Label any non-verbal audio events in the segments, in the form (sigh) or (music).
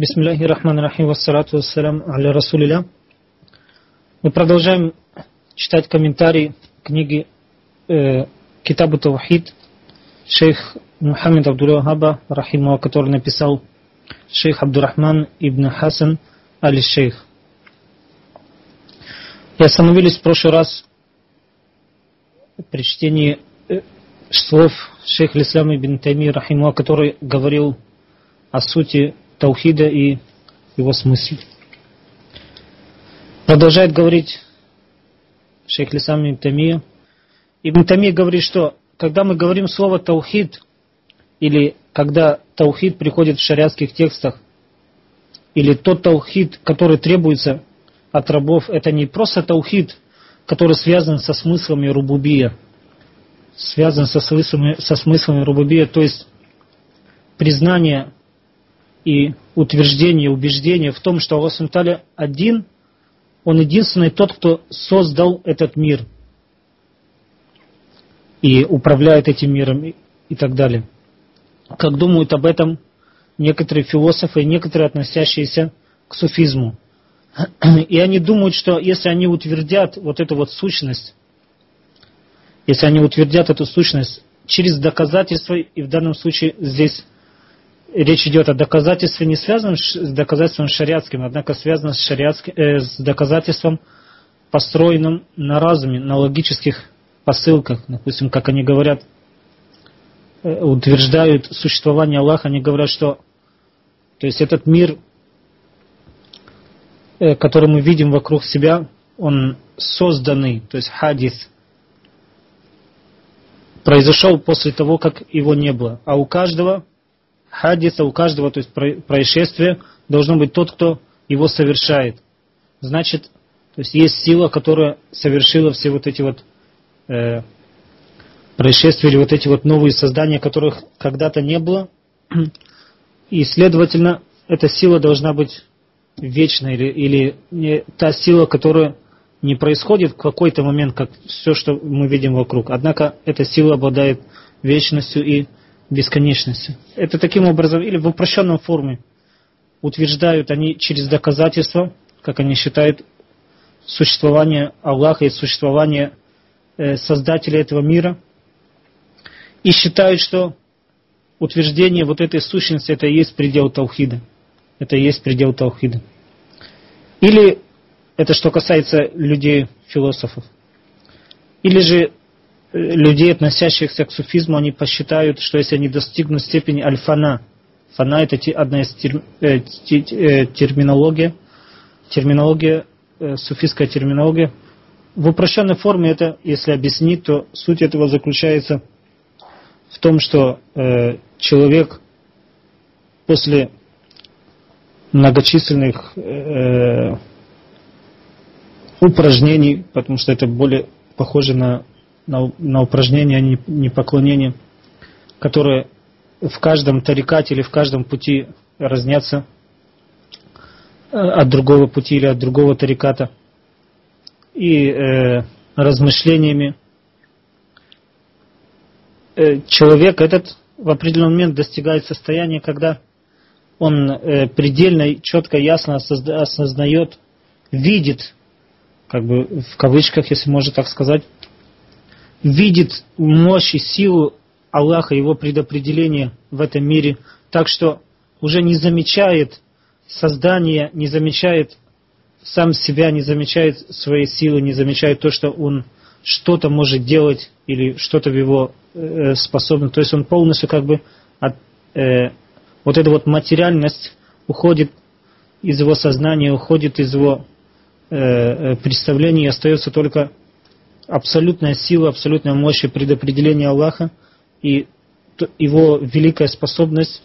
Бисмилляхи рахман рахим вассалату вассалям аля расулиля. Мы продолжаем читать комментарий книги э, Китабу Тавхид шейх Мухаммед Абдул-Вахаба, рахиму, который написал шейх Абдурахман ибн Хасан аль-Шейх. И остановились в прошлый раз при чтении э, слов шейха Ислама ибн Тайми, рахиму, который говорил о сути таухида и его смысле. Продолжает говорить шейх Лисам ибн Тамия. Ибн Тамия говорит, что когда мы говорим слово таухид, или когда таухид приходит в шариатских текстах, или тот таухид, который требуется от рабов, это не просто таухид, который связан со смыслами рубубия, связан со смыслами, со смыслами рубубия, то есть признание и утверждение, убеждение в том, что Аллах Субтитры один, Он единственный тот, кто создал этот мир и управляет этим миром и, и так далее. Как думают об этом некоторые философы, некоторые относящиеся к суфизму. И они думают, что если они утвердят вот эту вот сущность, если они утвердят эту сущность через доказательства, и в данном случае здесь речь идет о доказательстве, не связанном с доказательством шариатским, однако связано с, шариатским, э, с доказательством, построенным на разуме, на логических посылках. Допустим, как они говорят, э, утверждают существование Аллаха, они говорят, что то есть этот мир, э, который мы видим вокруг себя, он созданный, то есть хадис, произошел после того, как его не было. А у каждого хадиса, у каждого, то есть происшествия, должно быть тот, кто его совершает. Значит, то есть есть сила, которая совершила все вот эти вот э, происшествия или вот эти вот новые создания, которых когда-то не было. (clears throat) И, следовательно, эта сила должна быть вечной или, или не та сила, которая не происходит в какой-то момент, как все, что мы видим вокруг. Однако эта сила обладает вечностью и бесконечности. Это таким образом, или в упрощенном форме, утверждают они через доказательства, как они считают, существование Аллаха и существование э, Создателя этого мира, и считают, что утверждение вот этой сущности это и есть предел Таухида. Это и есть предел Таухида. Или это что касается людей, философов. Или же людей, относящихся к суфизму, они посчитают, что если они достигнут степени альфана, фана это одна из тер, э, э, терминология, терминология, э, суфистская терминология. В упрощенной форме это, если объяснить, то суть этого заключается в том, что э, человек после многочисленных э, упражнений, потому что это более похоже на на, на упражнения, а не, не поклонения, которые в каждом тарикате или в каждом пути разнятся э, от другого пути или от другого тариката. И э, размышлениями э, человек этот в определенный момент достигает состояния, когда он э, предельно, четко, ясно осознает, видит, как бы в кавычках, если можно так сказать, видит мощь и силу Аллаха, его предопределение в этом мире, так что уже не замечает создания, не замечает сам себя, не замечает своей силы, не замечает то, что он что-то может делать или что-то в его э, способно. То есть он полностью как бы от, э, вот эта вот материальность уходит из его сознания, уходит из его э, э представления и остается только абсолютная сила, абсолютная мощь и предопределение Аллаха и его великая способность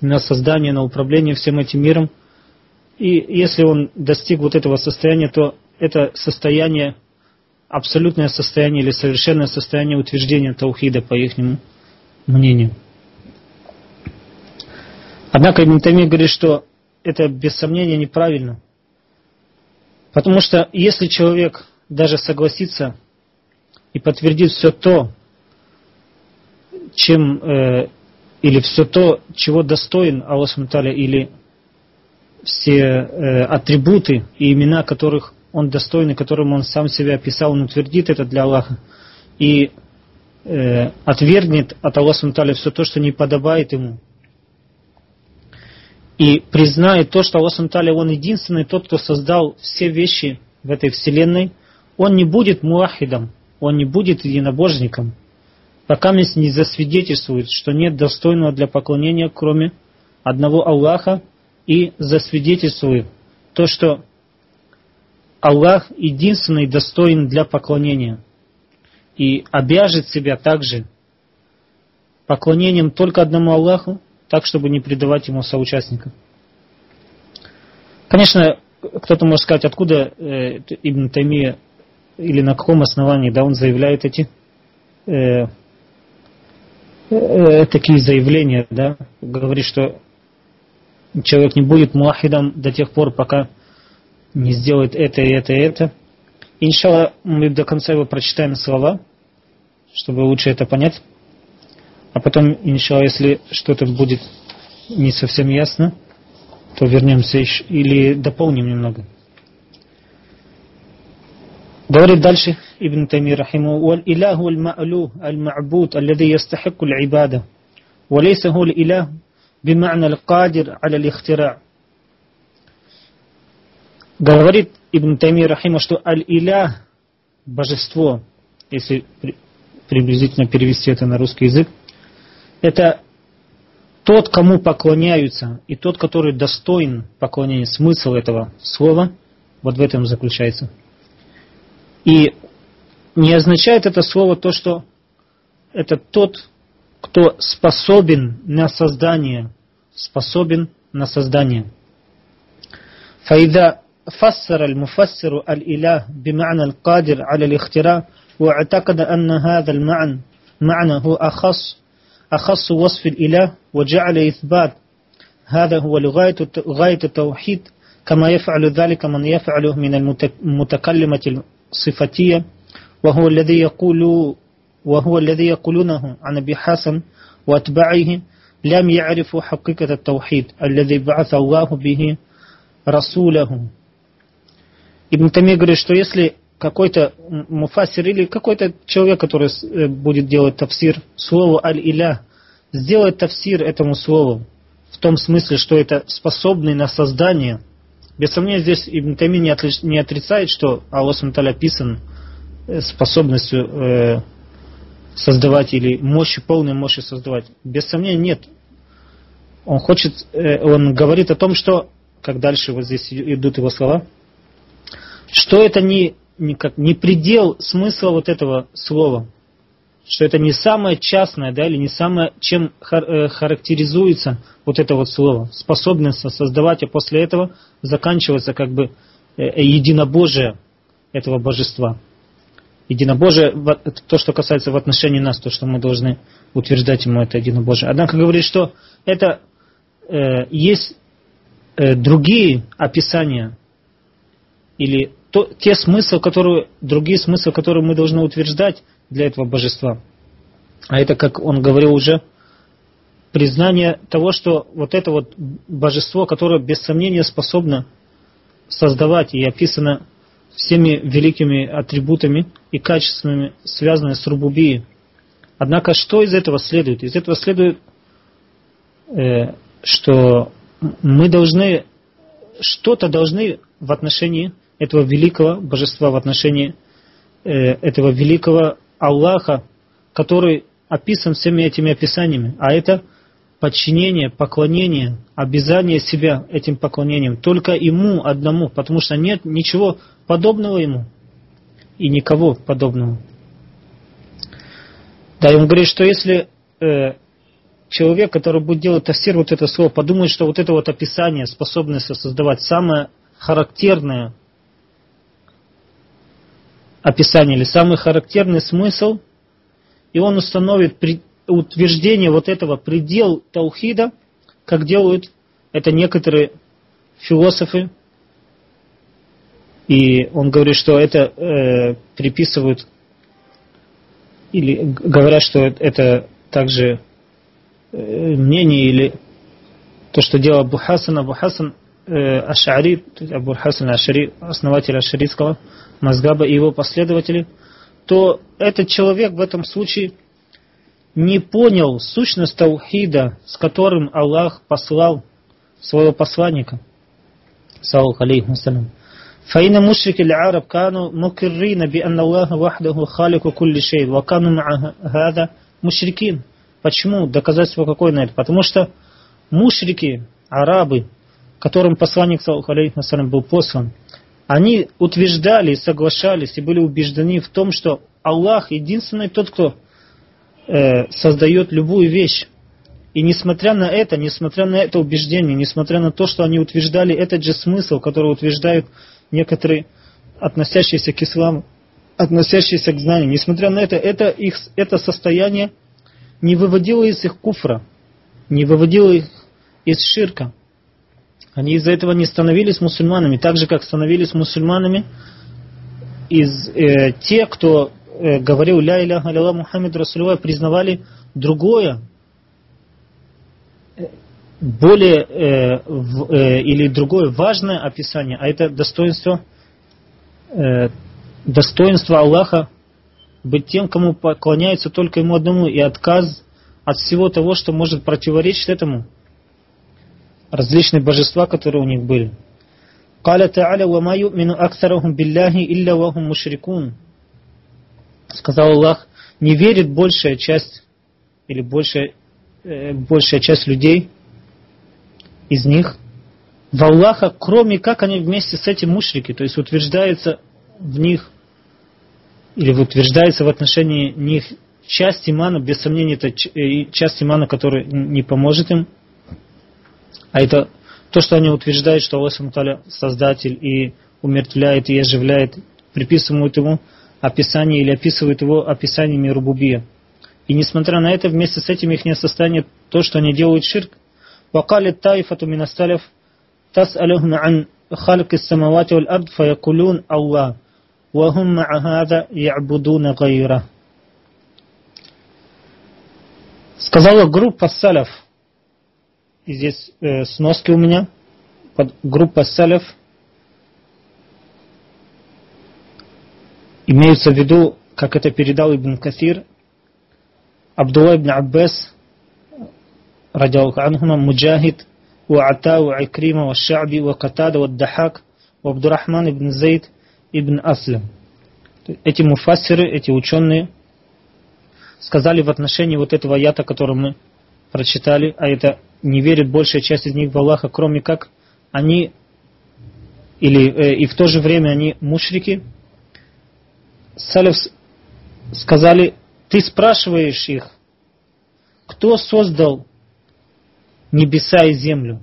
на создание, на управление всем этим миром. И если он достиг вот этого состояния, то это состояние, абсолютное состояние или совершенное состояние утверждения Таухида, по их мнению. Однако Ибн Тайми говорит, что это без сомнения неправильно. Потому что если человек даже согласится и подтвердит все то, чем э, или все то, чего достоин Аллах Субтитры, или все э, атрибуты и имена, которых он достоин, и которым он сам себя описал, он утвердит это для Аллаха. И э, отвергнет от Аллаха Субтитры все то, что не подобает ему. И признает то, что Аллах Субтитры, Он единственный тот, кто создал все вещи в этой вселенной, он не будет муахидом, он не будет единобожником, пока не засвидетельствует, что нет достойного для поклонения, кроме одного Аллаха, и засвидетельствует то, что Аллах единственный достоин для поклонения и обяжет себя также поклонением только одному Аллаху, так, чтобы не предавать ему соучастников. Конечно, кто-то может сказать, откуда э, Ибн Таймия или на каком основании да, он заявляет эти э, э, такие заявления, да, говорит, что человек не будет муахидом до тех пор, пока не сделает это и это и это. Иншалла, мы до конца его прочитаем слова, чтобы лучше это понять. А потом, иншалла, если что-то будет не совсем ясно, то вернемся еще, или дополним немного. Говорит дальше Ибн Тайми рахиму, «Валь-илаху аль-ма'лу аль-ма'буд, алладhi ястахикку аль-ибада, وليس هو الإله بمعنى القادر على الاختراع Говорит Ибн Тайми Рахима, что Аль-Илях, божество, если приблизительно перевести это на русский язык, это тот, кому поклоняются, и тот, который достоин поклонения. Смысл этого слова вот в этом заключается. И не означает это слово то, что это тот, кто способен на создание, способен на создание. فإذا فسر المفسر الإله بمعنى القادر على الاختراع واعتقد أن هذا المعنى معنى هو أخص أخص وصف الإله وجعل إثبات هذا هو لغاية غاية التوحيد كما يفعل ذلك من يفعله من المتكلمة الصفتية وهو الذي يقول وهو الذي يقولونه عن أبي حسن وأتباعه لم يعرفوا حقيقة التوحيد الذي بعث الله به رسوله Ибн Тами говорит, что если какой-то муфасир или какой-то человек, который э, будет делать тафсир слову аль-иля, сделает тафсир этому слову в том смысле, что это способный на создание. без сомнения, здесь Ибн Тами не, отрицает, что Аллах Сумталь описан э, способностью э, создавать или мощью, полной мощью создавать. Без сомнения, нет. Он хочет, э, он говорит о том, что, как дальше вот здесь идут его слова, что это не не, как, не предел смысла вот этого слова, что это не самое частное, да, или не самое, чем э, характеризуется вот это вот слово, способность создавать, а после этого заканчивается как бы э, э единобожие этого божества. Единобожие, то, что касается в отношении нас, то, что мы должны утверждать ему это единобожие. Однако говорит, что это э, есть э, другие описания или то, те смыслы, которые, другие смыслы, которые мы должны утверждать для этого божества. А это, как он говорил уже, признание того, что вот это вот божество, которое без сомнения способно создавать и описано всеми великими атрибутами и качествами, связанными с рубубией. Однако, что из этого следует? Из этого следует, э, что мы должны, что-то должны в отношении этого великого божества, в отношении э, этого великого Аллаха, который описан всеми этими описаниями. А это подчинение, поклонение, обязание себя этим поклонением только ему одному, потому что нет ничего подобного ему и никого подобного. Да, и он говорит, что если э, человек, который будет делать тафсир вот это слово, подумает, что вот это вот описание, способность создавать самое характерное описание или самый характерный смысл, и он установит утверждение вот этого предел таухида, как делают это некоторые философы, и он говорит, что это э, приписывают или говорят, что это также э, мнение или то, что делал Абу Хасан. Абу Хасан э, Ашари, Абу Хасан Ашари, основатель ашарийского мазгаба и его последователи, то этот человек в этом случае не понял сущность таухида, с которым Аллах послал своего посланника, саллаху алейхи вассалям. فإن مشرك العرب كانوا مقرين بأن الله وحده خالق كل شيء وكانوا مع هذا مشركين. Почему? Доказательство какое на это? Потому что мушрики, арабы, которым посланник саллаху был послан, они утверждали, соглашались и были убеждены в том, что Аллах единственный тот, кто э, создает любую вещь. И несмотря на это, несмотря на это убеждение, несмотря на то, что они утверждали этот же смысл, который утверждают некоторые относящиеся к исламу, относящиеся к знанию, несмотря на это, это, их, это состояние не выводило из их куфра, не выводило их из ширка. Они из-за этого не становились мусульманами, так же, как становились мусульманами из э, те, кто э, говорил «Ля иляха ля Мухаммед Расулова», признавали другое, э, более э, в, э, или другое важное описание, а это достоинство, э, достоинство Аллаха быть тем, кому поклоняется только ему одному, и отказ от всего того, что может противоречить этому различные божества, которые у них были. قال تعالى وما يؤمن أكثرهم بالله إلا وهم مشركون сказал Аллах не верит большая часть или большая, э, большая часть людей из них в Аллаха, кроме как они вместе с этим мушрики, то есть утверждается в них или утверждается в отношении них часть имана, без сомнения это э, часть имана, которая не поможет им, а это то, что они утверждают, что Аллах Сумталя создатель и умертвляет и оживляет, приписывают ему описание или описывают его описаниями рубубия. И несмотря на это, вместе с этим их не состояние то, что они делают ширк. وقال الطائفة من السلف تسألهم عن خلق السماوات والأرض فيقولون الله وهم مع هذا يعبدون غيره Сказала группа саляф – и здесь э, сноски у меня, под группа салев, имеются в виду, как это передал Ибн Кафир, Абдулла ибн Аббас, радиаллаху анхума, Муджахид, وعطاء وعكريمة والشعبي وقتادة والدحاك وعبد الرحمن ибн Зейд ибн Аслям. Эти муфассиры, эти ученые сказали в отношении вот этого аята, который мы прочитали, а это не верит большая часть из них в Аллаха, кроме как они или э, и в то же время они мушрики. Салев сказали, ты спрашиваешь их, кто создал небеса и землю?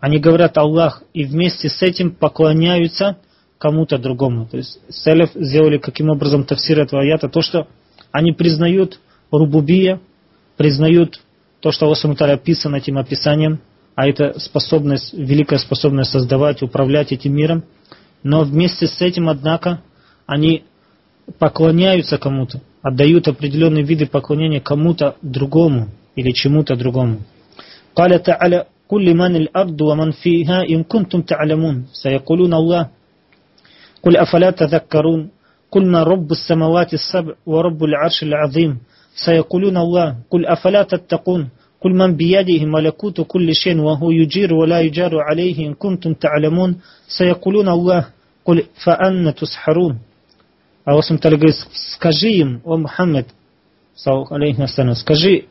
Они говорят Аллах, и вместе с этим поклоняются кому-то другому. То есть Салев сделали каким образом тафсир этого аята, то, что они признают рубубия, признают то, что Аллах Субтитры описан этим описанием, а это способность, великая способность создавать, управлять этим миром, но вместе с этим, однако, они поклоняются кому-то, отдают определенные виды поклонения кому-то другому или чему-то другому. قال تعالى كل من الأرض ومن فيها إن كنتم تعلمون سيقولون الله قل أفلا تذكرون قلنا رب السماوات السبع ورب العرش العظيم سيقولون الله قل أفلا تتقون قل من بيده ملكوت كل شيء وهو يجير ولا يجار عليه إن كنتم تعلمون سيقولون الله قل فأنا تسحرون Аллах Субтитры говорит, скажи им, о Мухаммед, скажи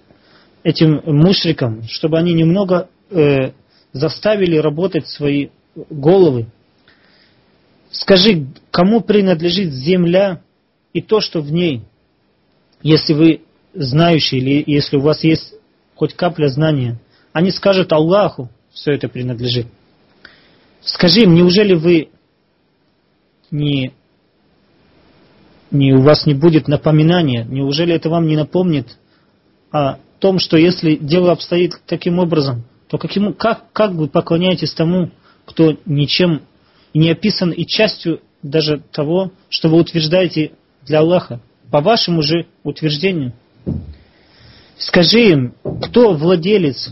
этим мушрикам, чтобы они немного э, заставили работать свои головы. Скажи, кому принадлежит земля и то, что в ней, если вы знающие, или если у вас есть хоть капля знания, они скажут Аллаху, все это принадлежит. Скажи им, неужели вы не, не, у вас не будет напоминания, неужели это вам не напомнит о том, что если дело обстоит таким образом, то каким, как, как вы поклоняетесь тому, кто ничем не описан и частью даже того, что вы утверждаете для Аллаха, по вашему же утверждению – Скажи им, кто владелец,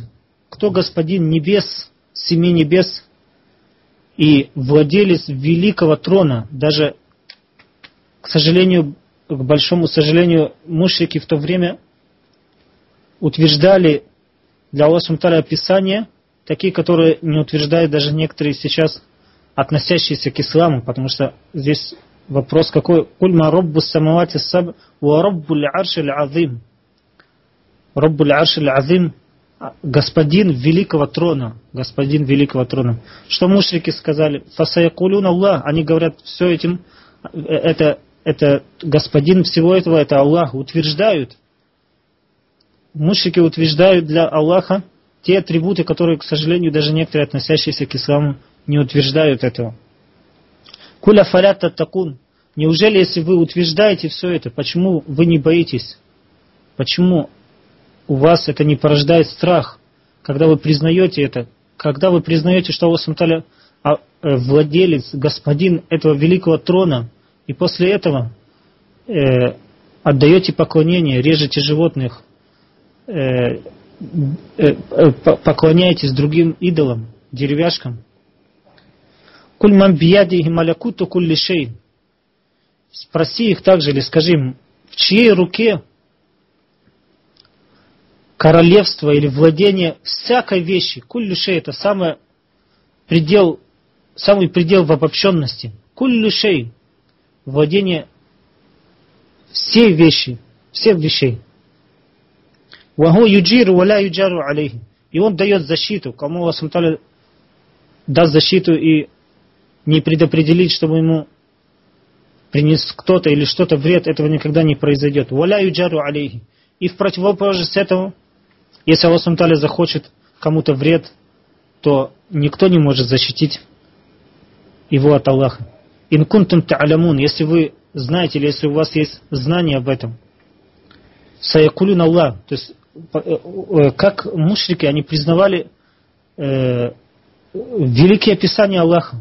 кто господин небес, семи небес, и владелец великого трона, даже, к сожалению, к большому сожалению, мушрики в то время утверждали для Аллаха описания, такие, которые не утверждают даже некоторые сейчас относящиеся к исламу, потому что здесь вопрос какой? Кульма роббу самавати саб ва роббу арши азим. Роббу арши азим господин великого трона, господин великого трона. Что мушрики сказали? Фасаякулюн Аллах, они говорят, все этим, э, это, это господин всего этого, это Аллах, утверждают. Мушрики утверждают для Аллаха те атрибуты, которые, к сожалению, даже некоторые относящиеся к исламу не утверждают этого. Куля фалята такун. Неужели, если вы утверждаете все это, почему вы не боитесь? Почему у вас это не порождает страх, когда вы признаете это, когда вы признаете, что Аллах Сумталя а, э, владелец, господин этого великого трона, и после этого э, отдаете поклонение, режете животных, э, э, э поклоняетесь другим идолам, деревяшкам. Куль ман биядихи малякуту кулли. Спроси их также или скажи им, в чьей руке королевство или владение всякой вещи. Куллюшей это самый предел, самый предел в обобщенности. Куллюшей владение всей вещи, всех вещей. Ваху юджиру валя юджару алейхи. И он дает защиту. Кому Аллах даст защиту и не предопределить, чтобы ему принес кто-то или что-то вред, этого никогда не произойдет. Валя юджару алейхи. И в противоположность этому если Аллах Субтитры захочет кому-то вред, то никто не может защитить его от Аллаха. Инкунтум та'алямун, если вы знаете, или если у вас есть знание об этом. Саякулюн Аллах, то есть э, э, как мушрики, они признавали э, великие описания Аллаха.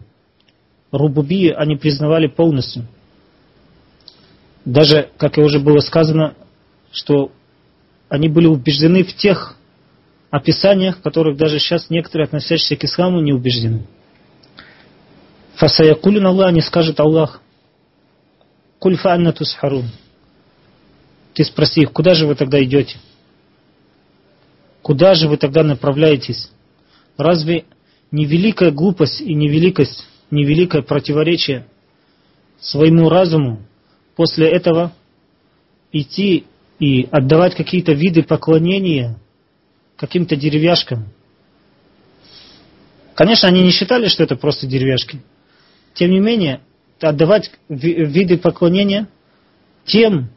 Рубуби они признавали полностью. Даже, как и уже было сказано, что они были убеждены в тех описаниях, которых даже сейчас некоторые, относящиеся к исламу, не убеждены. Фасаякулин Аллах, не скажет Аллах, кульфа анна тусхарун. Ты спроси их, куда же вы тогда идете? Куда же вы тогда направляетесь? Разве не великая глупость и невеликость, невеликое противоречие своему разуму после этого идти и отдавать какие-то виды поклонения каким-то деревяшкам. Конечно, они не считали, что это просто деревяшки. Тем не менее, отдавать виды поклонения тем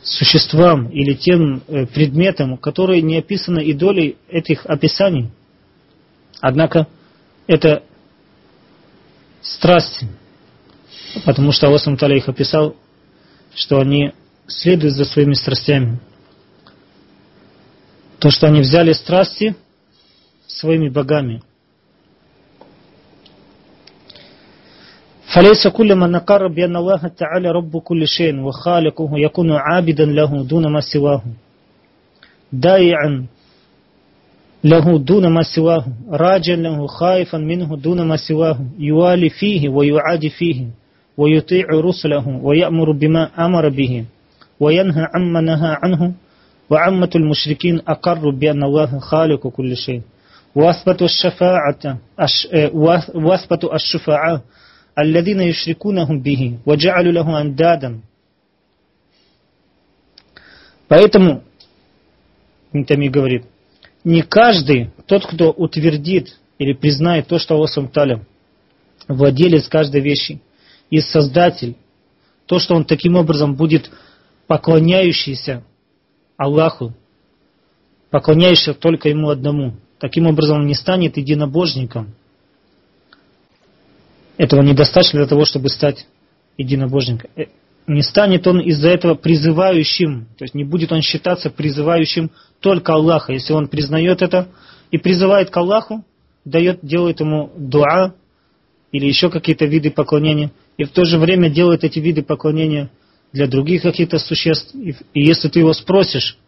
существам или тем э, предметам, которые не описаны и долей этих описаний. Однако это страсти, потому что Аллах их описал, что они следует за своими страстями. То, что они взяли страсти своими богами. فليس كل من نقر بأن الله تعالى رب كل شيء وخالقه يكون عابدا له دون ما سواه دايعا له دون ما سواه راجا له خائفا منه دون ما سواه يوالي فيه ويعادي فيه ويطيع رسله ويأمر بما أمر به وينهى عما نهى عنه وعامة المشركين أقروا بأن الله خالق كل شيء وأثبتوا الشفاعة وأثبتوا الشفعاء الذين يشركونهم به وجعلوا له أندادا Поэтому, Митами говорит, не каждый, тот, кто утвердит или признает то, что Аллах Таля владелец каждой вещи и создатель, то, что он таким образом будет поклоняющийся Аллаху, поклоняющийся только Ему одному. Таким образом, он не станет единобожником. Этого недостаточно для того, чтобы стать единобожником. Э, не станет он из-за этого призывающим, то есть не будет он считаться призывающим только Аллаха. Если он признает это и призывает к Аллаху, дает, делает ему дуа или еще какие-то виды поклонения, и в то же время делает эти виды поклонения для других каких-то существ. И, если ты его спросишь,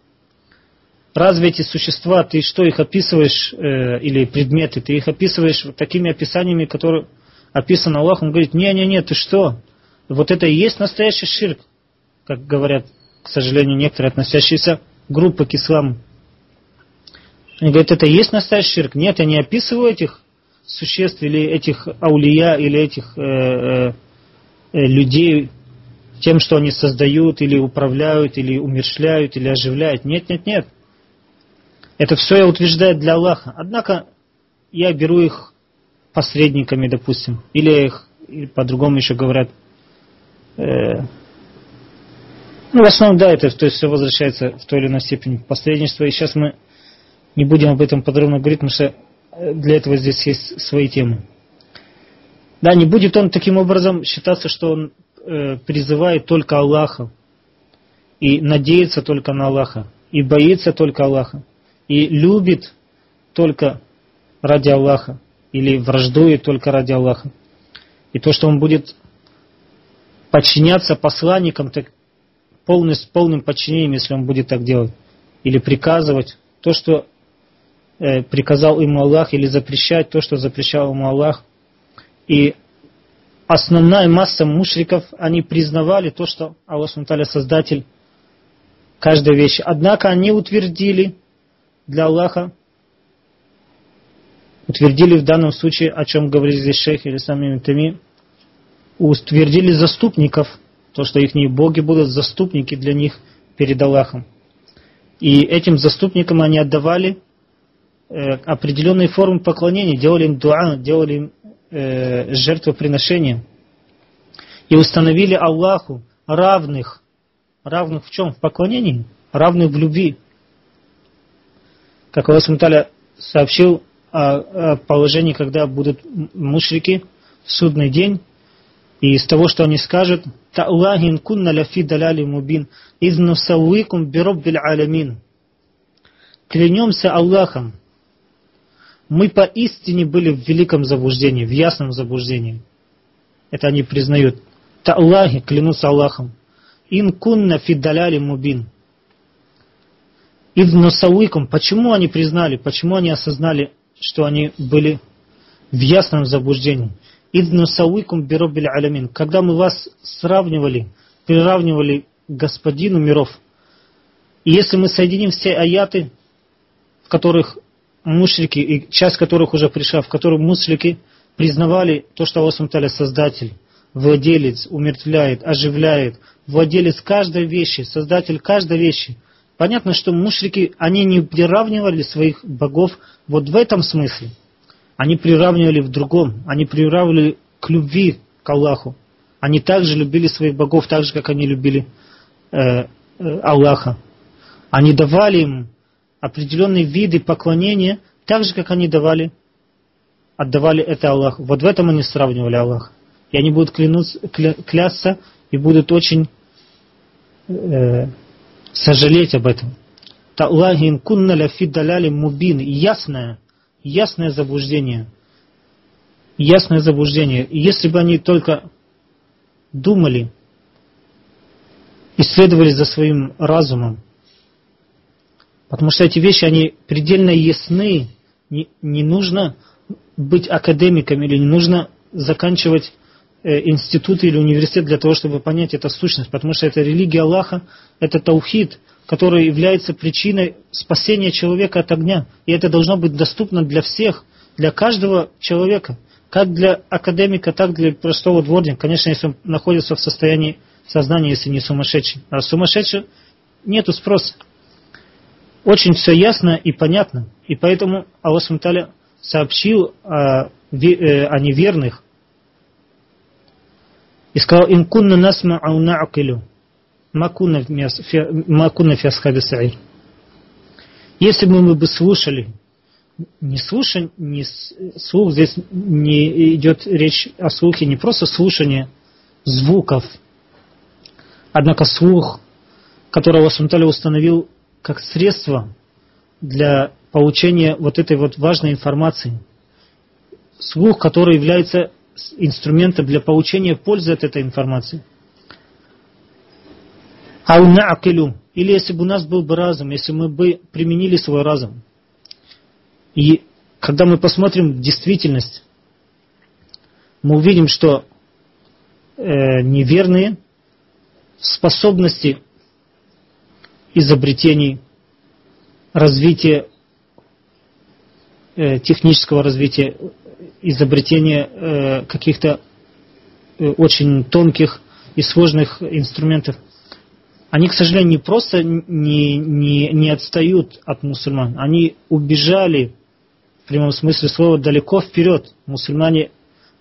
разве эти существа, ты что их описываешь, э, или предметы, ты их описываешь такими описаниями, которые описаны Аллахом, он говорит, не-не-не, ты что? Вот это и есть настоящий ширк, как говорят, к сожалению, некоторые относящиеся группы к исламу. Они говорят, это и есть настоящий ширк. Нет, я не описываю этих существ или этих аулия, или этих э, э, э людей тем, что они создают, или управляют, или умершляют, или оживляют. Нет, нет, нет. Это все я утверждаю для Аллаха. Однако я беру их посредниками, допустим, или их по-другому еще говорят. Э, ну, в основном, да, это то есть все возвращается в той или иной степени посредничества. И сейчас мы не будем об этом подробно говорить, потому что э, для этого здесь есть свои темы. Да, не будет он таким образом считаться, что он призывает только Аллаха и надеется только на Аллаха и боится только Аллаха и любит только ради Аллаха или враждует только ради Аллаха. И то, что он будет подчиняться посланникам так, с полным подчинением, если он будет так делать, или приказывать то, что э, приказал ему Аллах, или запрещать то, что запрещал ему Аллах. И основная масса мушриков, они признавали то, что Аллах Создатель каждой вещи. Однако они утвердили, для Аллаха, утвердили в данном случае, о чем говорит здесь шейх или сами Тами, утвердили заступников, то, что их боги будут заступники для них перед Аллахом. И этим заступникам они отдавали э, определенные формы поклонения, делали им дуа, делали им э, жертвоприношения. И установили Аллаху равных, равных в чем? В поклонении, равных в любви как Аллах Сумталя сообщил о, о положении, когда будут мушрики в судный день, и из того, что они скажут, «Та'лагин кунна ляфи даляли мубин, из нусауикум бироббиль аламин». Клянемся Аллахом, мы поистине были в великом заблуждении, в ясном заблуждении. Это они признают. Та'лаги, клянутся Аллахом. Ин кунна фи даляли мубин. Ибн Нусауикум, почему они признали, почему они осознали, что они были в ясном заблуждении? Ибн Нусауикум биробиль алямин. Когда мы вас сравнивали, приравнивали к господину миров, и если мы соединим все аяты, в которых мушрики, и часть которых уже пришла, в которых мушрики признавали то, что Аллах Таля Создатель, владелец, умертвляет, оживляет, владелец каждой вещи, создатель каждой вещи – Понятно, что мушрики, они не приравнивали своих богов вот в этом смысле. Они приравнивали в другом. Они приравнивали к любви к Аллаху. Они также любили своих богов, так же, как они любили э, э, Аллаха. Они давали им определенные виды поклонения, так же, как они давали, отдавали это Аллаху. Вот в этом они сравнивали Аллаха. И они будут клянуться, кля, клясться и будут очень э, сожалеть об этом. Таллахин кунна ляфи мубин. Ясное, ясное заблуждение. Ясное заблуждение. Если бы они только думали, исследовали за своим разумом, потому что эти вещи, они предельно ясны, не, не нужно быть академиком или не нужно заканчивать Э, институт или университет для того, чтобы понять эту сущность, потому что это религия Аллаха, это таухид, который является причиной спасения человека от огня. И это должно быть доступно для всех, для каждого человека, как для академика, так для простого дворника. Конечно, если он находится в состоянии сознания, если не сумасшедший. А сумасшедший нету спроса. Очень все ясно и понятно. И поэтому Аллах Сумталя сообщил о, э, о неверных, и сказал, им кунна насма ау на'акилю. Макуна фи асхаби саир. Если бы мы бы слушали, не слушать, не слух, здесь не идет речь о слухе, не просто слушание звуков, однако слух, который Аллах установил как средство для получения вот этой вот важной информации. Слух, который является инструментом для получения пользы от этой информации. Ау на'акилю. или если бы у нас был бы разум, если мы бы применили свой разум. И когда мы посмотрим действительность, мы увидим, что э, неверные способности изобретений, развития, э, технического развития, изобретения э, каких-то э, очень тонких и сложных инструментов, они, к сожалению, не просто не, не, не отстают от мусульман, они убежали в прямом смысле слова далеко вперед. Мусульмане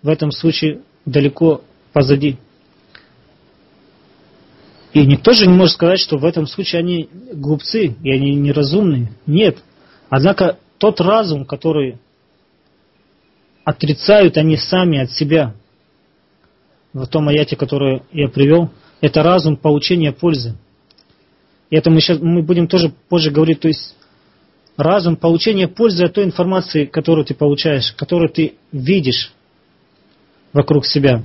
в этом случае далеко позади. И никто же не может сказать, что в этом случае они глупцы и они неразумные. Нет. Однако тот разум, который отрицают они сами от себя, в том аяте, который я привел, это разум получения пользы. И это мы сейчас мы будем тоже позже говорить, то есть разум получения пользы от той информации, которую ты получаешь, которую ты видишь вокруг себя.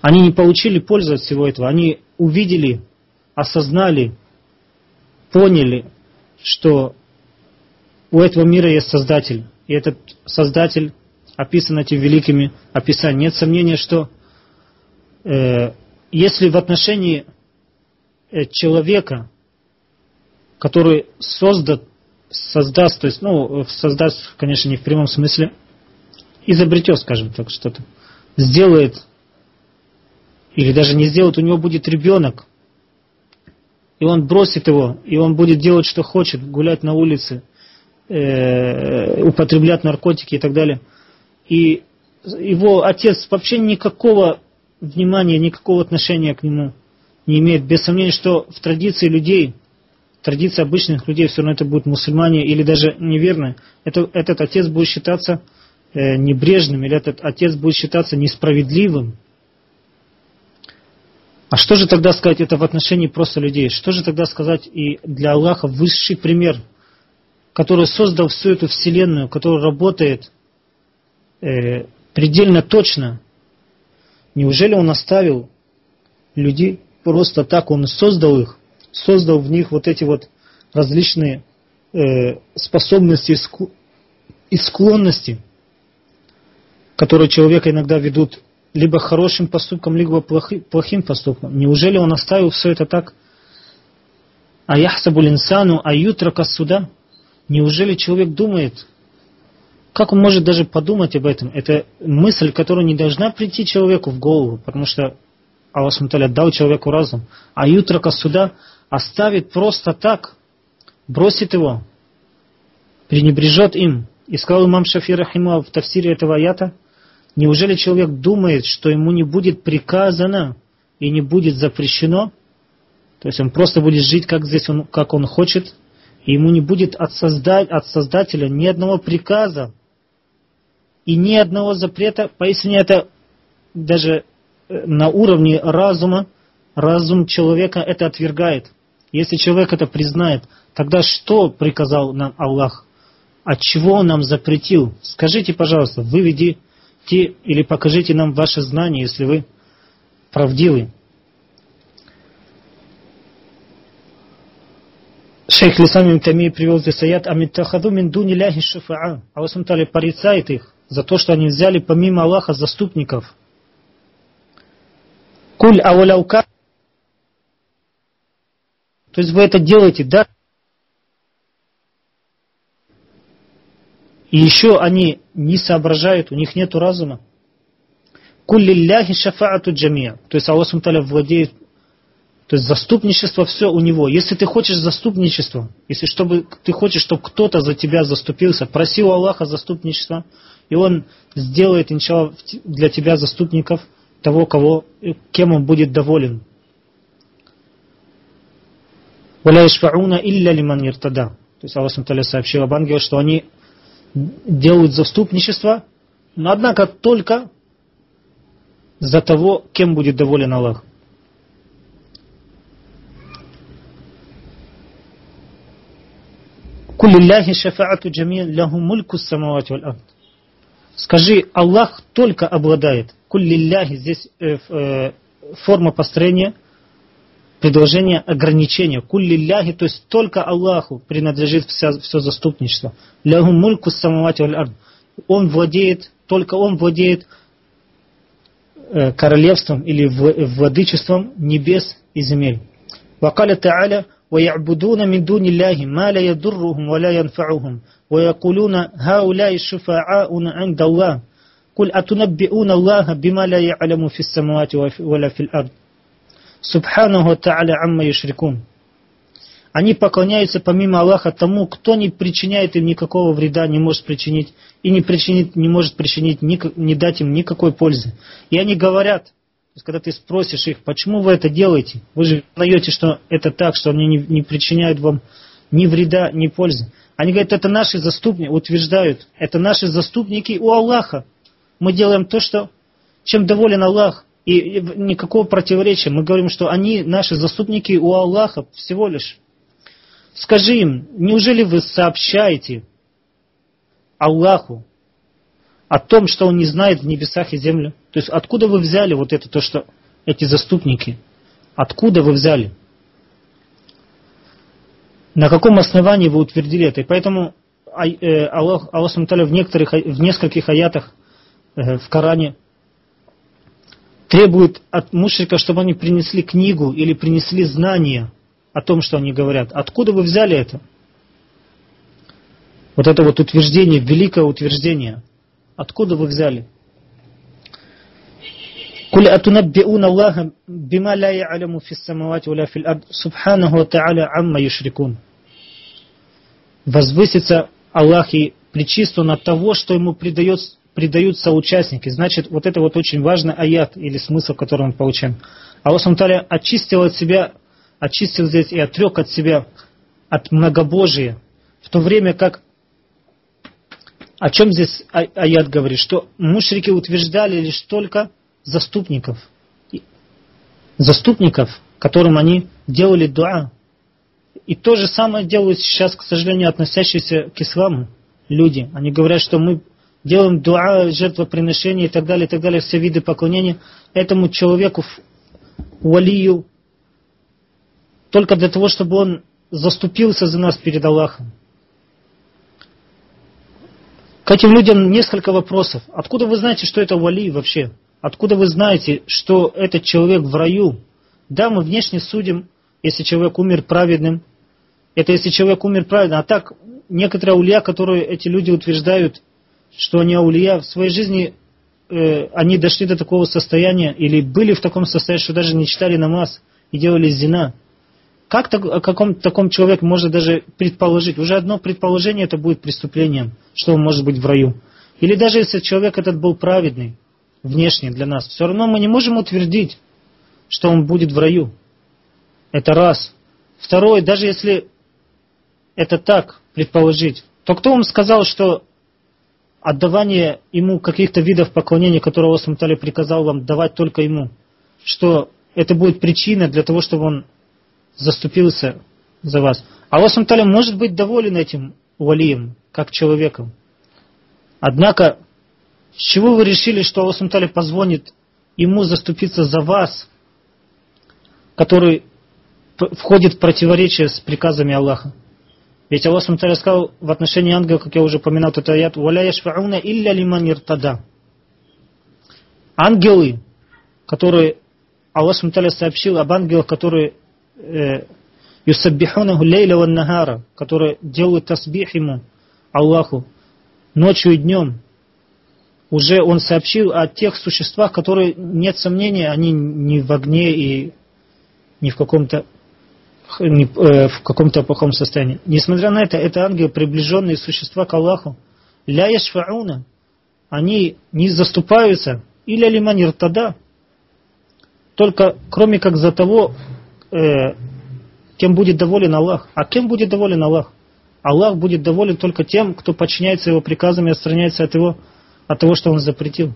Они не получили пользу от всего этого, они увидели, осознали, поняли, что у этого мира есть Создатель. И этот Создатель описан этими великими описаниями. Нет сомнения, что э, если в отношении э, человека, который создаст, создаст, то есть, ну, создаст, конечно, не в прямом смысле, изобретет, скажем так, что-то, сделает, или даже не сделает, у него будет ребенок, и он бросит его, и он будет делать, что хочет, гулять на улице, э, употреблять наркотики и так далее. И его отец вообще никакого внимания, никакого отношения к нему не имеет. Без сомнения, что в традиции людей, традиции обычных людей, все равно это будут мусульмане или даже неверные, это, этот отец будет считаться э, небрежным, или этот отец будет считаться несправедливым. А что же тогда сказать это в отношении просто людей? Что же тогда сказать и для Аллаха высший пример, который создал всю эту вселенную, который работает э, предельно точно, Неужели он оставил людей просто так? Он создал их, создал в них вот эти вот различные э, способности и склонности, которые человека иногда ведут либо хорошим поступком, либо плохим поступком. Неужели он оставил все это так? А яхсабуль инсану аютрака суда? Неужели человек думает, как он может даже подумать об этом? Это мысль, которая не должна прийти человеку в голову, потому что Аллах Сумталя дал человеку разум. А ютрака суда оставит просто так, бросит его, пренебрежет им. И сказал имам Шафир Рахима в тафсире этого аята, неужели человек думает, что ему не будет приказано и не будет запрещено? То есть он просто будет жить, как здесь он, как он хочет, и ему не будет от, создать, от Создателя ни одного приказа, и ни одного запрета, поистине это даже э, на уровне разума, разум человека это отвергает. Если человек это признает, тогда что приказал нам Аллах? От чего он нам запретил? Скажите, пожалуйста, выведите или покажите нам ваше знание, если вы правдивы. Шейх Лисам Тами привел здесь аят «Амиттахаду мин дуни ляхи шафаа». Аллах порицает их за то, что они взяли помимо Аллаха заступников. Куль ауляука. То есть вы это делаете, да? И еще они не соображают, у них нет разума. Куллилляхи шафаату джамия. То есть Аллах Сумталя владеет, то есть заступничество все у него. Если ты хочешь заступничество, если чтобы ты хочешь, чтобы кто-то за тебя заступился, проси у Аллаха заступничество, и он сделает, начало для тебя заступников того, кого, кем он будет доволен. То есть Аллах Сумталя сообщил об ангелах, что они делают заступничество, но однако только за того, кем будет доволен Аллах. Скажи, Аллах только обладает. Куллилляхи, здесь э, э, форма построения предложение ограничения. Куллилляхи, то есть только Аллаху принадлежит вся, все заступничество. Лягу мульку самавати ард. Он владеет, только он владеет э, королевством или владычеством небес и земель. وقال تعالى ويعبدون من دون الله ما لا يضرهم ولا ينفعهم ويقولون هؤلاء الشفعاء عند الله قل أتنبئون الله بما لا يعلم في السماوات ولا في الأرض Субханаху Тааля Амма Юшрикун. Они поклоняются помимо Аллаха тому, кто не причиняет им никакого вреда, не может причинить, и не, причинит, не может причинить, не дать им никакой пользы. И они говорят, то есть, когда ты спросишь их, почему вы это делаете, вы же знаете, что это так, что они не, не причиняют вам ни вреда, ни пользы. Они говорят, это наши заступники, утверждают, это наши заступники у Аллаха. Мы делаем то, что, чем доволен Аллах. И никакого противоречия. Мы говорим, что они наши заступники у Аллаха всего лишь. Скажи им, неужели вы сообщаете Аллаху о том, что Он не знает в небесах и земле? То есть откуда вы взяли вот это, то, что эти заступники? Откуда вы взяли? На каком основании вы утвердили это? И поэтому э, Аллах, Аллах в, некоторых, в нескольких аятах э, в Коране требует от мушрика, чтобы они принесли книгу или принесли знания о том, что они говорят. Откуда вы взяли это? Вот это вот утверждение, великое утверждение. Откуда вы взяли? قل أتنبئون الله بما لا يعلم في السماوات ولا في الأرض سبحانه وتعالى عما يشركون Возвысится Аллах и причист Он от того, что Ему придает придают соучастники. Значит, вот это вот очень важный аят или смысл, который мы получаем. Аллах Сумталя очистил от себя, очистил здесь и отрек от себя от многобожия, в то время как о чем здесь а, аят говорит? Что мушрики утверждали лишь только заступников. Заступников, которым они делали дуа. И то же самое делают сейчас, к сожалению, относящиеся к исламу люди. Они говорят, что мы делаем дуа, жертвоприношения и так далее, и так далее, все виды поклонения этому человеку, валию, только для того, чтобы он заступился за нас перед Аллахом. К этим людям несколько вопросов. Откуда вы знаете, что это вали вообще? Откуда вы знаете, что этот человек в раю? Да, мы внешне судим, если человек умер праведным. Это если человек умер праведным. А так, некоторые улья, которые эти люди утверждают, что они аулия в своей жизни, э, они дошли до такого состояния или были в таком состоянии, что даже не читали намаз и делали зина. Как так, о каком таком человеке можно даже предположить? Уже одно предположение это будет преступлением, что он может быть в раю. Или даже если человек этот был праведный, внешне для нас, все равно мы не можем утвердить, что он будет в раю. Это раз. Второе, даже если это так предположить, то кто вам сказал, что отдавание ему каких-то видов поклонения, которые Аллах Сумтали приказал вам давать только ему, что это будет причина для того, чтобы он заступился за вас. Аллах Сумтали может быть доволен этим валием, как человеком. Однако, с чего вы решили, что Аллах Сумтали позвонит ему заступиться за вас, который входит в противоречие с приказами Аллаха? Ведь Аллах Субтитры сказал в отношении ангелов, как я уже упоминал, этот аят, «Валя яшфауна илля лиман иртада». Ангелы, которые Аллах Субтитры сообщил об ангелах, которые э, юсаббихунаху лейля ван нагара, которые делают тасбих ему, Аллаху, ночью и днем. Уже он сообщил о тех существах, которые, нет сомнения, они не в огне и не в каком-то в каком-то плохом состоянии. Несмотря на это, это ангелы, приближенные существа к Аллаху. Ля яшфауна. Они не заступаются. Или алиманир тада. Только кроме как за того, э, кем будет доволен Аллах. А кем будет доволен Аллах? Аллах будет доволен только тем, кто подчиняется его приказам и отстраняется от, его, от того, что он запретил.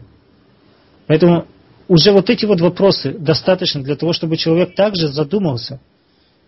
Поэтому уже вот эти вот вопросы достаточно для того, чтобы человек также задумался –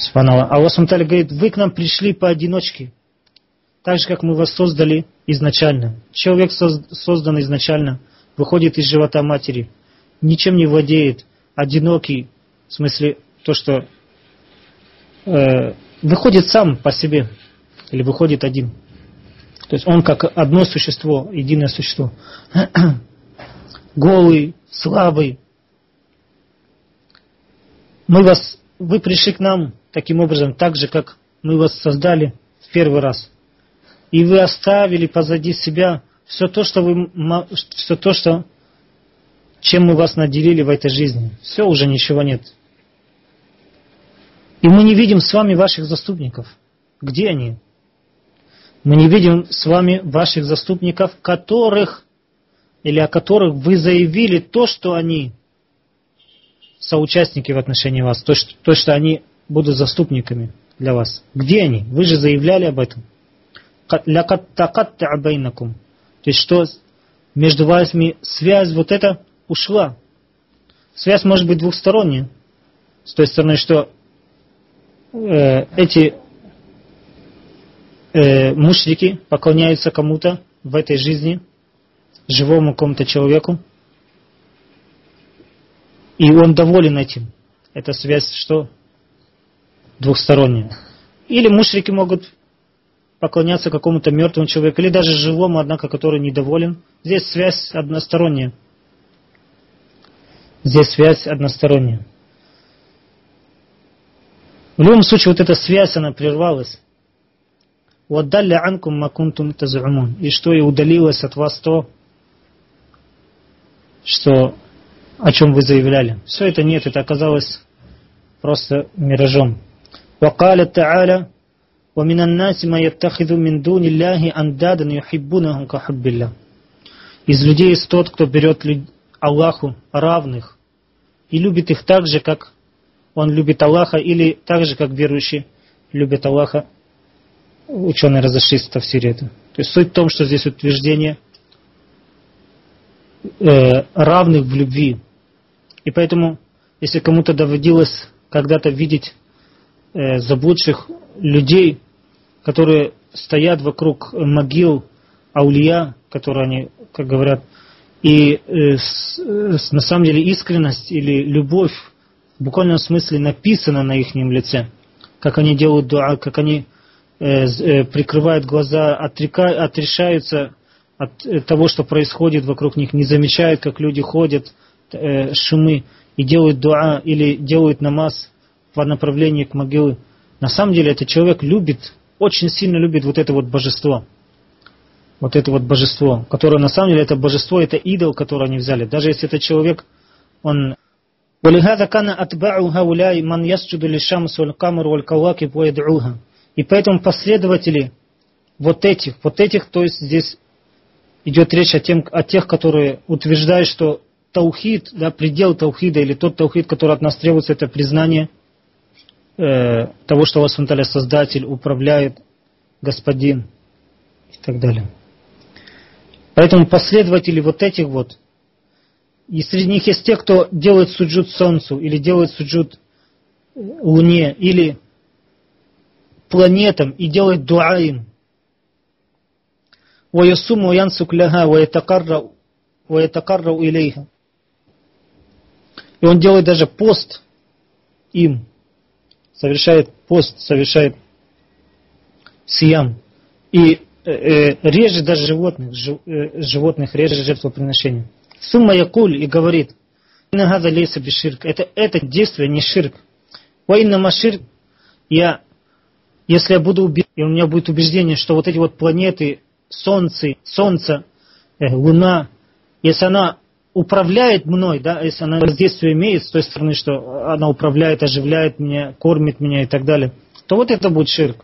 Субханаллах. Аллах Субтитры говорит, вы к нам пришли поодиночке, так же, как мы вас создали изначально. Человек создан изначально, выходит из живота матери, ничем не владеет, одинокий, в смысле то, что э, выходит сам по себе, или выходит один. То есть он как одно существо, единое существо. (clears throat) Голый, слабый. Мы вас, вы пришли к нам таким образом, так же, как мы вас создали в первый раз. И вы оставили позади себя все то, что вы, все то, что, чем мы вас наделили в этой жизни. Все, уже ничего нет. И мы не видим с вами ваших заступников. Где они? Мы не видим с вами ваших заступников, которых или о которых вы заявили то, что они соучастники в отношении вас, то, что, то, что они будут заступниками для вас. Где они? Вы же заявляли об этом. То есть что между вами связь вот эта ушла. Связь может быть двухсторонняя. С той стороны, что э, эти э, мушрики поклоняются кому-то в этой жизни, живому какому-то человеку, и он доволен этим. Это связь что? Двухсторонняя. Или мушрики могут поклоняться какому-то мертвому человеку, или даже живому, однако, который недоволен. Здесь связь односторонняя. Здесь связь односторонняя. В любом случае, вот эта связь, она прервалась. «Ваддалля анкум макунтум тазумун». И что и удалилось от вас то, что, о чем вы заявляли. Все это нет, это оказалось просто миражом. وقال تعالى ومن الناس ما يتخذ من دون الله أندادا يحبونهم كحب الله Из людей есть тот, кто берет Аллаху равных и любит их так же, как он любит Аллаха, или так же, как верующие любят Аллаха. Ученые разошлись в тафсире это. То есть суть в том, что здесь утверждение э, равных в любви. и поэтому, если кому-то доводилось когда-то видеть э, заблудших людей, которые стоят вокруг могил аулия, которые они, как говорят, и э, с, э, на самом деле искренность или любовь в буквальном смысле написана на их лице, как они делают дуа, как они э, э, прикрывают глаза, отрека, отрешаются от э, того, что происходит вокруг них, не замечают, как люди ходят, э, шумы, и делают дуа или делают намаз по направлению к могиле. На самом деле этот человек любит, очень сильно любит вот это вот божество. Вот это вот божество, которое на самом деле это божество, это идол, который они взяли. Даже если этот человек, он ولهذا كان أتباع هؤلاء من يسجد للشمس والقمر والكواكب ويدعوها. И поэтому последователи вот этих, вот этих, то есть здесь идет речь о, тем, о тех, которые утверждают, что таухид, да, предел таухида или тот таухид, который от нас требуется, это признание э, того, что Аллах Субтитры Создатель, управляет, Господин и так далее. Поэтому последователи вот этих вот и среди них есть те, кто делает суджуд солнцу, или делает суджуд э, луне, или планетам, и делает дуа им. ويصوم وينسك لها ويتقرأ ويتقرأ إليها. и он делает даже пост им, совершает пост, совершает сиям. И э, э, режет даже животных, жив, э, животных режет жертвоприношение. Сумма якуль и говорит, беширк. Это, это действие не ширк. Ваинна маширк, я, если я буду убежден, и у меня будет убеждение, что вот эти вот планеты, Солнце, Солнце, э, Луна, если она управляет мной, да, если она воздействие имеет с той стороны, что она управляет, оживляет меня, кормит меня и так далее, то вот это будет ширк.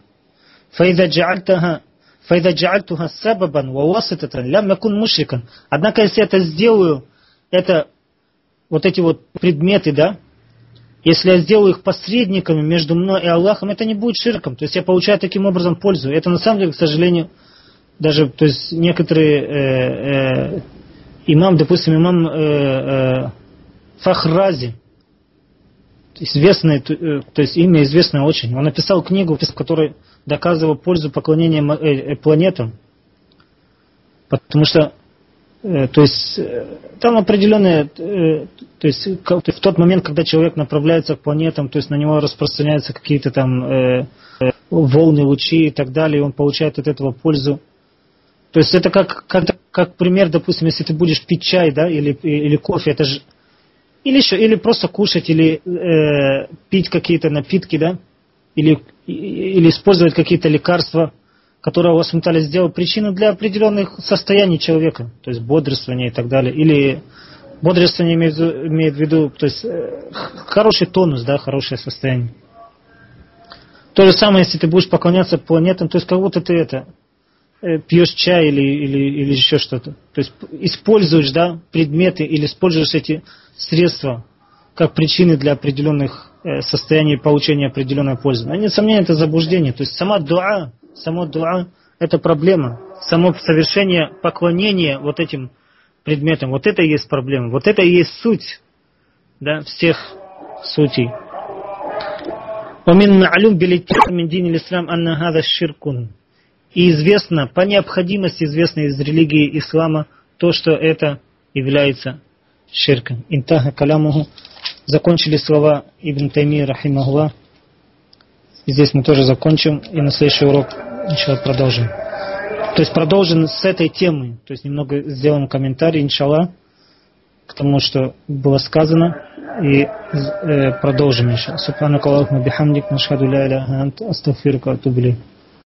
فإذا جعلتها فإذا جعلتها سببا وواسطة لم يكن مشركا. Однако, если я это сделаю, это вот эти вот предметы, да, Если я сделаю их посредниками между мной и Аллахом, это не будет ширком. То есть я получаю таким образом пользу. Это на самом деле, к сожалению, даже то есть некоторые э, э, имам, допустим, имам э, э, Фахрази, известное, э, то есть имя известное очень. Он написал книгу, в которой доказывал пользу поклонения э, э, планетам. Потому что то есть там определенные, то есть в тот момент, когда человек направляется к планетам, то есть на него распространяются какие-то там волны, лучи и так далее, и он получает от этого пользу. То есть это как, как, как пример, допустим, если ты будешь пить чай, да, или, или кофе, это же или еще, или просто кушать, или э, пить какие-то напитки, да, или, или использовать какие-то лекарства, которые у вас Муталя сделал причину для определенных состояний человека, то есть бодрствования и так далее, или бодрствование имеет, имеет в виду, то есть э, хороший тонус, да, хорошее состояние. То же самое, если ты будешь поклоняться планетам, то есть как будто ты это, пьешь чай или, или, или еще что-то. То есть используешь да, предметы или используешь эти средства как причины для определенных э, состояний получения определенной пользы. Но, несомненно, это заблуждение. То есть сама дуа, само дуа – это проблема. Само совершение поклонения вот этим предметам, вот это и есть проблема. Вот это и есть суть да, всех сутей. ومن معلوم بالاتفاق من دين الإسلام أن هذا الشرك и известно, по необходимости известно из религии ислама, то, что это является ширком. Интаха калямуху. Закончили слова Ибн Тайми, рахимахуа. Здесь мы тоже закончим, и на следующий урок иншалла продолжим. То есть продолжим с этой темы, то есть немного сделаем комментарий, иншалла, к тому, что было сказано, и э, продолжим, иншалла. Субханака Аллаху бихамдик, нашхаду ля иляха ант, астагфирука атубли.